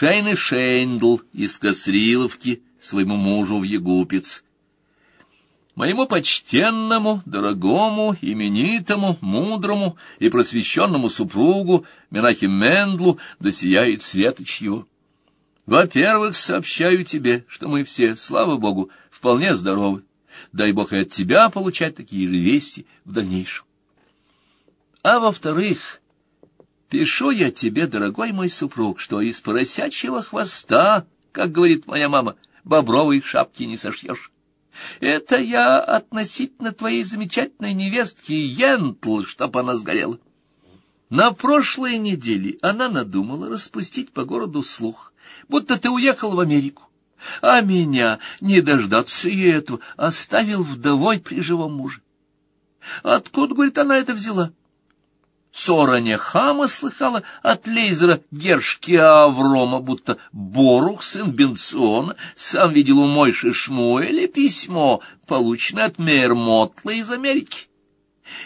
Шейны Шейндл из Косриловки своему мужу в Егупец. Моему почтенному, дорогому, именитому, мудрому и просвещенному супругу Менахе Мендлу досияет светоч его. Во-первых, сообщаю тебе, что мы все, слава Богу, вполне здоровы. Дай Бог и от тебя получать такие же вести в дальнейшем. А во-вторых, пишу я тебе, дорогой мой супруг, что из поросячьего хвоста, как говорит моя мама, бобровой шапки не сошьешь. Это я относительно твоей замечательной невестки Йентл, чтоб она сгорела. На прошлой неделе она надумала распустить по городу слух, будто ты уехал в Америку, а меня, не дождаться и этого, оставил вдовой при живом муже. Откуда, говорит, она это взяла? Сора хама слыхала от лейзера Гершки Аврома, будто Борух, сын Бенциона, сам видел у Мойши Шмуэля письмо, полученное от Мейер Мотла из Америки.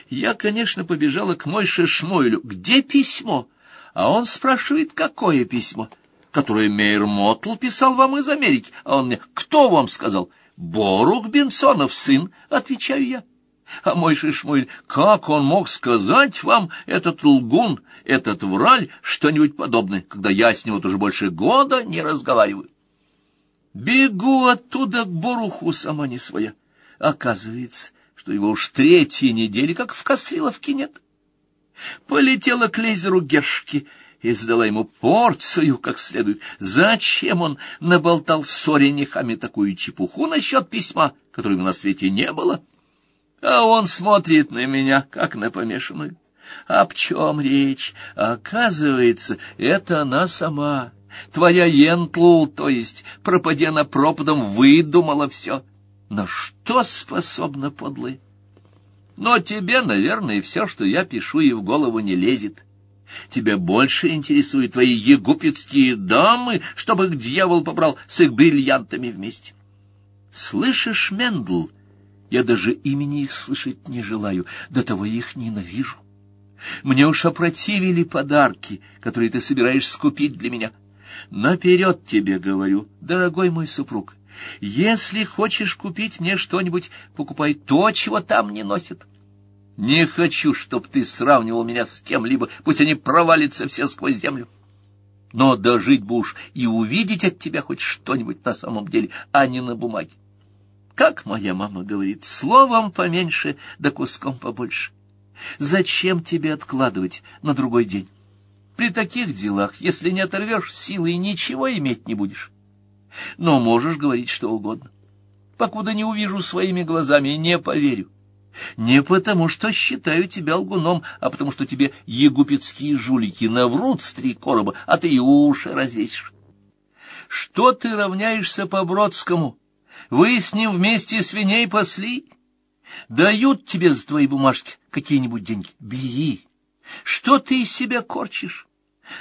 Я, конечно, побежала к Мойше Шмуэлю. Где письмо? А он спрашивает, какое письмо? Которое Мейер Мотл писал вам из Америки. А он мне, кто вам сказал? Борух Бенсонов сын, отвечаю я. А мой Шишмуэль, как он мог сказать вам, этот лгун, этот враль, что-нибудь подобное, когда я с ним вот уже больше года не разговариваю? Бегу оттуда к Боруху, сама не своя. Оказывается, что его уж третьи недели как в Косриловке нет. Полетела к лейзеру Гешки и задала ему порцию как следует. Зачем он наболтал нехами такую чепуху насчет письма, которого на свете не было? — а он смотрит на меня, как на помешанную. Об чем речь? Оказывается, это она сама. Твоя Ентл, то есть, пропадя на пропадом, выдумала все. На что способна подлая? Но тебе, наверное, все, что я пишу, и в голову не лезет. Тебя больше интересуют твои егупетские дамы, чтобы их дьявол побрал с их бриллиантами вместе. Слышишь, Мендл, — я даже имени их слышать не желаю, до того их ненавижу. Мне уж опротивили подарки, которые ты собираешься скупить для меня. Наперед тебе говорю, дорогой мой супруг, если хочешь купить мне что-нибудь, покупай то, чего там не носят. Не хочу, чтоб ты сравнивал меня с кем-либо, пусть они провалятся все сквозь землю. Но дожить бы уж и увидеть от тебя хоть что-нибудь на самом деле, а не на бумаге. Как моя мама говорит, словом поменьше, да куском побольше. Зачем тебе откладывать на другой день? При таких делах, если не оторвешь силы, ничего иметь не будешь. Но можешь говорить что угодно. Покуда не увижу своими глазами, не поверю. Не потому, что считаю тебя лгуном, а потому, что тебе егупетские жулики наврут с три короба, а ты и уши развесишь. Что ты равняешься по Бродскому? Вы с ним вместе свиней пасли? Дают тебе за твои бумажки какие-нибудь деньги? Бери. Что ты из себя корчишь?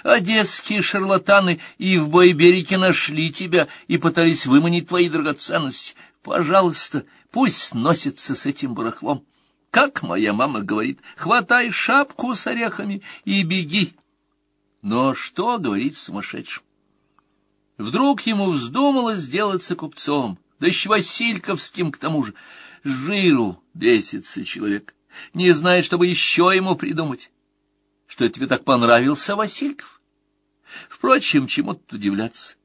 Одесские шарлатаны и в Бойберике нашли тебя и пытались выманить твои драгоценности. Пожалуйста, пусть носится с этим барахлом. Как моя мама говорит, хватай шапку с орехами и беги. Но что говорить сумасшедшим? Вдруг ему вздумалось сделаться купцом да еще Васильковским к тому же. Жиру бесится человек, не знает, чтобы еще ему придумать. Что тебе так понравился Васильков? Впрочем, чему тут удивляться?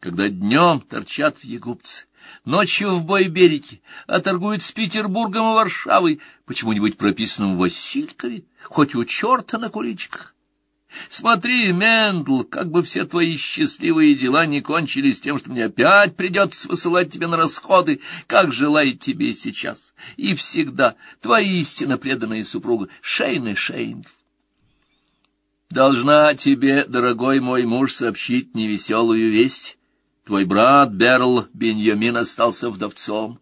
Когда днем торчат в Егупце, ночью в Бойберике, а торгуют с Петербургом и Варшавой, почему-нибудь прописанным в Василькове, хоть у черта на куличках. Смотри, Мендл, как бы все твои счастливые дела не кончились тем, что мне опять придется высылать тебе на расходы, как желает тебе сейчас. И всегда твоя истинно преданная супруга Шейна Шейндл. Должна тебе, дорогой мой муж, сообщить невеселую весть. Твой брат Берл Беньямин остался вдовцом.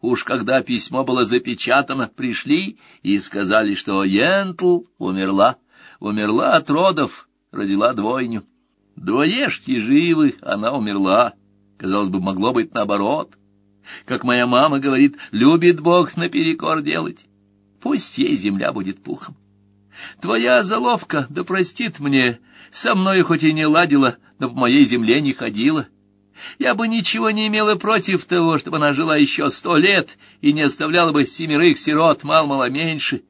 Уж когда письмо было запечатано, пришли и сказали, что Йентл умерла умерла от родов, родила двойню. Двоежки живы, она умерла. Казалось бы, могло быть наоборот. Как моя мама говорит, любит Бог наперекор делать. Пусть ей земля будет пухом. Твоя заловка, да простит мне со мной хоть и не ладила, но по моей земле не ходила. Я бы ничего не имела против того, чтобы она жила еще сто лет и не оставляла бы семерых сирот мало-мало меньше.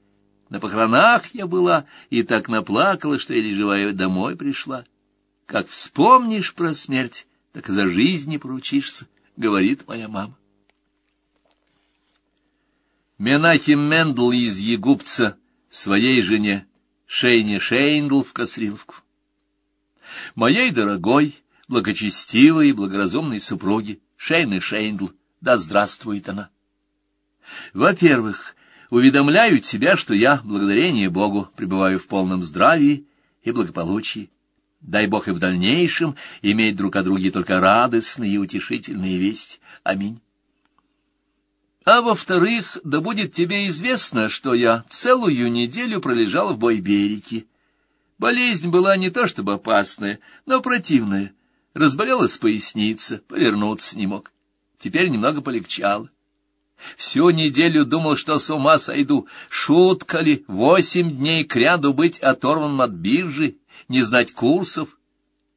На похоронах я была и так наплакала, что еле живая домой пришла. Как вспомнишь про смерть, так и за жизнь не поручишься, — говорит моя мама. Менахем Мендл из Егупца своей жене Шейне Шейндл в Касриловку. Моей дорогой, благочестивой и благоразумной супруге Шейне Шейндл, да здравствует она. Во-первых, уведомляю тебя, что я, благодарение Богу, пребываю в полном здравии и благополучии. Дай Бог и в дальнейшем иметь друг о друге только радостные и утешительные вести. Аминь. А во-вторых, да будет тебе известно, что я целую неделю пролежал в Бойберике. Болезнь была не то чтобы опасная, но противная. Разболелась поясница, повернуться не мог. Теперь немного полегчало. Всю неделю думал, что с ума сойду. Шутка ли, восемь дней кряду быть оторванным от биржи, не знать курсов.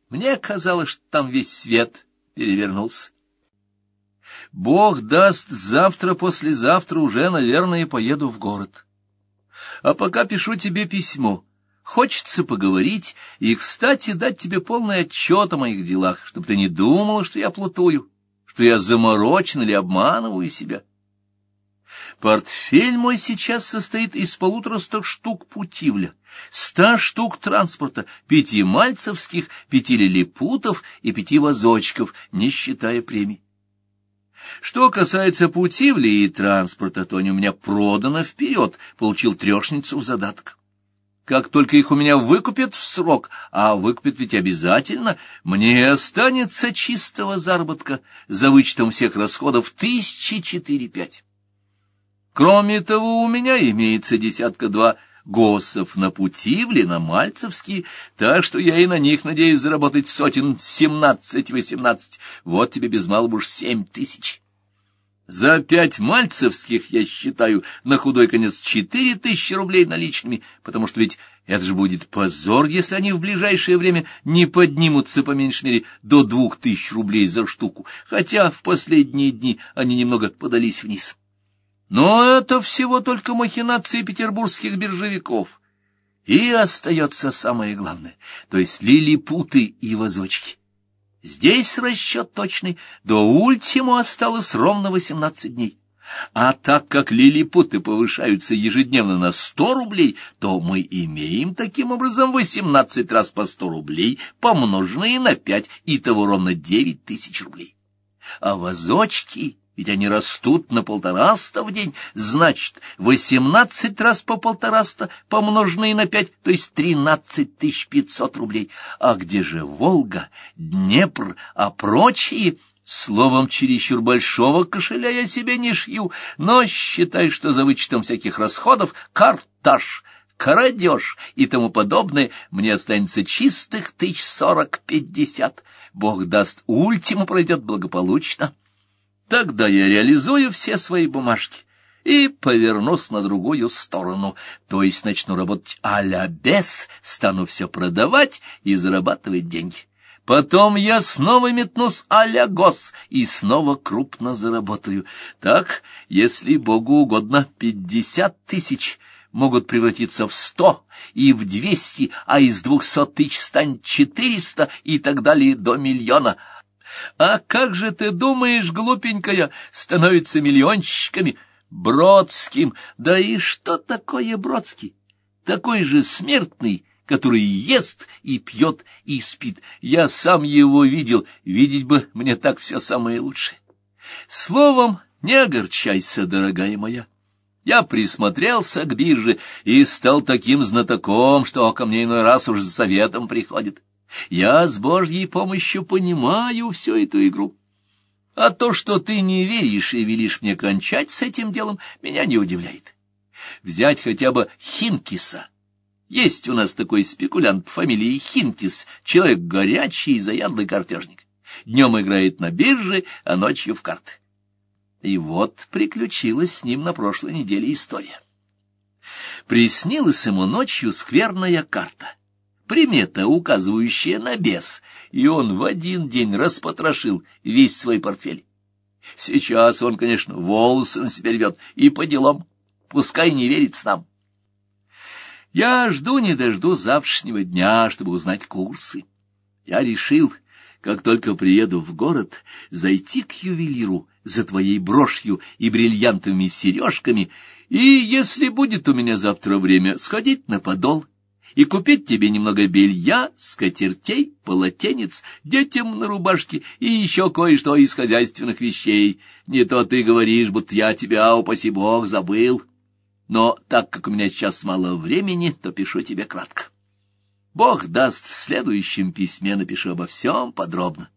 Мне казалось, что там весь свет перевернулся. Бог даст, завтра-послезавтра уже, наверное, поеду в город. А пока пишу тебе письмо. Хочется поговорить и, кстати, дать тебе полный отчет о моих делах, чтобы ты не думала, что я плутую, что я заморочен или обманываю себя. Портфель мой сейчас состоит из полутораста штук путивля, ста штук транспорта, пяти мальцевских, пяти лилипутов и пяти вазочков, не считая премий. Что касается путивли и транспорта, то они у меня проданы вперед, получил трешницу в задаток. Как только их у меня выкупят в срок, а выкупят ведь обязательно, мне останется чистого заработка за вычетом всех расходов тысячи четыре-пять. Кроме того, у меня имеется десятка-два госов на Путивле, на Мальцевские, так что я и на них надеюсь заработать сотен семнадцать-восемнадцать. Вот тебе без малого уж семь тысяч. За пять мальцевских, я считаю, на худой конец четыре тысячи рублей наличными, потому что ведь это же будет позор, если они в ближайшее время не поднимутся, по меньшей мере, до двух тысяч рублей за штуку, хотя в последние дни они немного подались вниз. Но это всего только махинации петербургских биржевиков. И остается самое главное, то есть лилипуты и вазочки. Здесь расчет точный, до ультиму осталось ровно восемнадцать дней. А так как лилипуты повышаются ежедневно на сто рублей, то мы имеем таким образом восемнадцать раз по сто рублей, помноженные на пять, и того ровно девять тысяч рублей. А вазочки ведь они растут на полтораста в день, значит, восемнадцать раз по полтораста, помноженные на пять, то есть тринадцать тысяч пятьсот рублей. А где же Волга, Днепр, а прочие? Словом, чересчур большого кошеля я себе не шью, но считай, что за вычетом всяких расходов карташ, крадеж и тому подобное мне останется чистых тысяч сорок-пятьдесят. Бог даст, ультиму пройдет благополучно. Тогда я реализую все свои бумажки и повернусь на другую сторону, то есть начну работать а-ля без, стану все продавать и зарабатывать деньги. Потом я снова метнусь а-ля гос и снова крупно заработаю. Так, если Богу угодно, пятьдесят тысяч могут превратиться в сто и в двести, а из двухсот тысяч станет четыреста и так далее до миллиона — а как же ты думаешь, глупенькая, становятся миллионщиками? Бродским. Да и что такое Бродский? Такой же смертный, который ест и пьет и спит. Я сам его видел, видеть бы мне так все самое лучшее. Словом, не огорчайся, дорогая моя. Я присмотрелся к бирже и стал таким знатоком, что ко мне иной раз уж за советом приходит. Я с Божьей помощью понимаю всю эту игру. А то, что ты не веришь и велишь мне кончать с этим делом, меня не удивляет. Взять хотя бы Хинкиса. Есть у нас такой спекулянт по фамилии Хинкис, человек горячий и заядлый картежник. Днем играет на бирже, а ночью в карты. И вот приключилась с ним на прошлой неделе история. Приснилась ему ночью скверная карта — примета, указывающая на бес, и он в один день распотрошил весь свой портфель. Сейчас он, конечно, волосы на себя рвет, и по делам, пускай не верит с нам. Я жду не дожду завтрашнего дня, чтобы узнать курсы. Я решил, как только приеду в город, зайти к ювелиру за твоей брошью и бриллиантовыми сережками, и, если будет у меня завтра время, сходить на подол и купить тебе немного белья, скатертей, полотенец, детям на рубашке и еще кое-что из хозяйственных вещей. Не то ты говоришь, будто я тебя, упаси бог, забыл. Но так как у меня сейчас мало времени, то пишу тебе кратко. Бог даст, в следующем письме напишу обо всем подробно.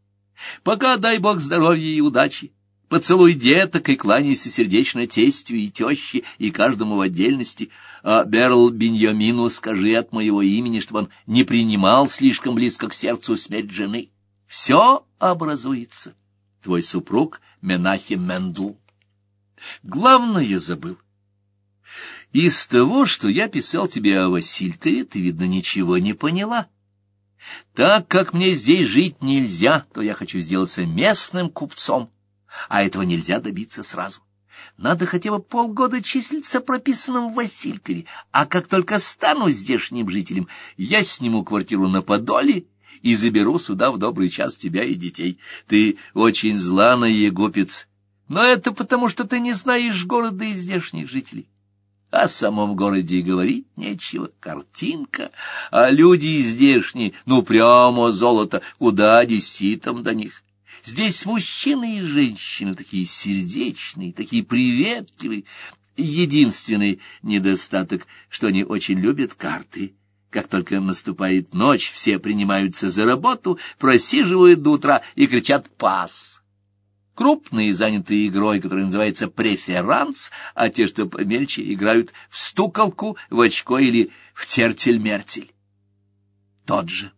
Пока дай Бог здоровья и удачи. Поцелуй деток и кланяйся сердечно тестью и теще, и каждому в отдельности. А Берл Беньямину скажи от моего имени, чтобы он не принимал слишком близко к сердцу смерть жены. Все образуется. Твой супруг Менахем Мендл. Главное забыл. Из того, что я писал тебе о Василькове, ты, видно, ничего не поняла. Так как мне здесь жить нельзя, то я хочу сделаться местным купцом, а этого нельзя добиться сразу. Надо хотя бы полгода числиться прописанным в Василькове, а как только стану здешним жителем, я сниму квартиру на Подоле и заберу сюда в добрый час тебя и детей. Ты очень зла на егупец, но это потому, что ты не знаешь города и здешних жителей. О самом городе и говорить нечего, картинка, а люди здешние, ну прямо золото, куда деситом до них. Здесь мужчины и женщины такие сердечные, такие приветливые. Единственный недостаток, что они очень любят карты. Как только наступает ночь, все принимаются за работу, просиживают до утра и кричат «пас». Крупные заняты игрой, которая называется преферанс, а те, что помельче, играют в стуколку, в очко или в тертель-мертель. Тот же.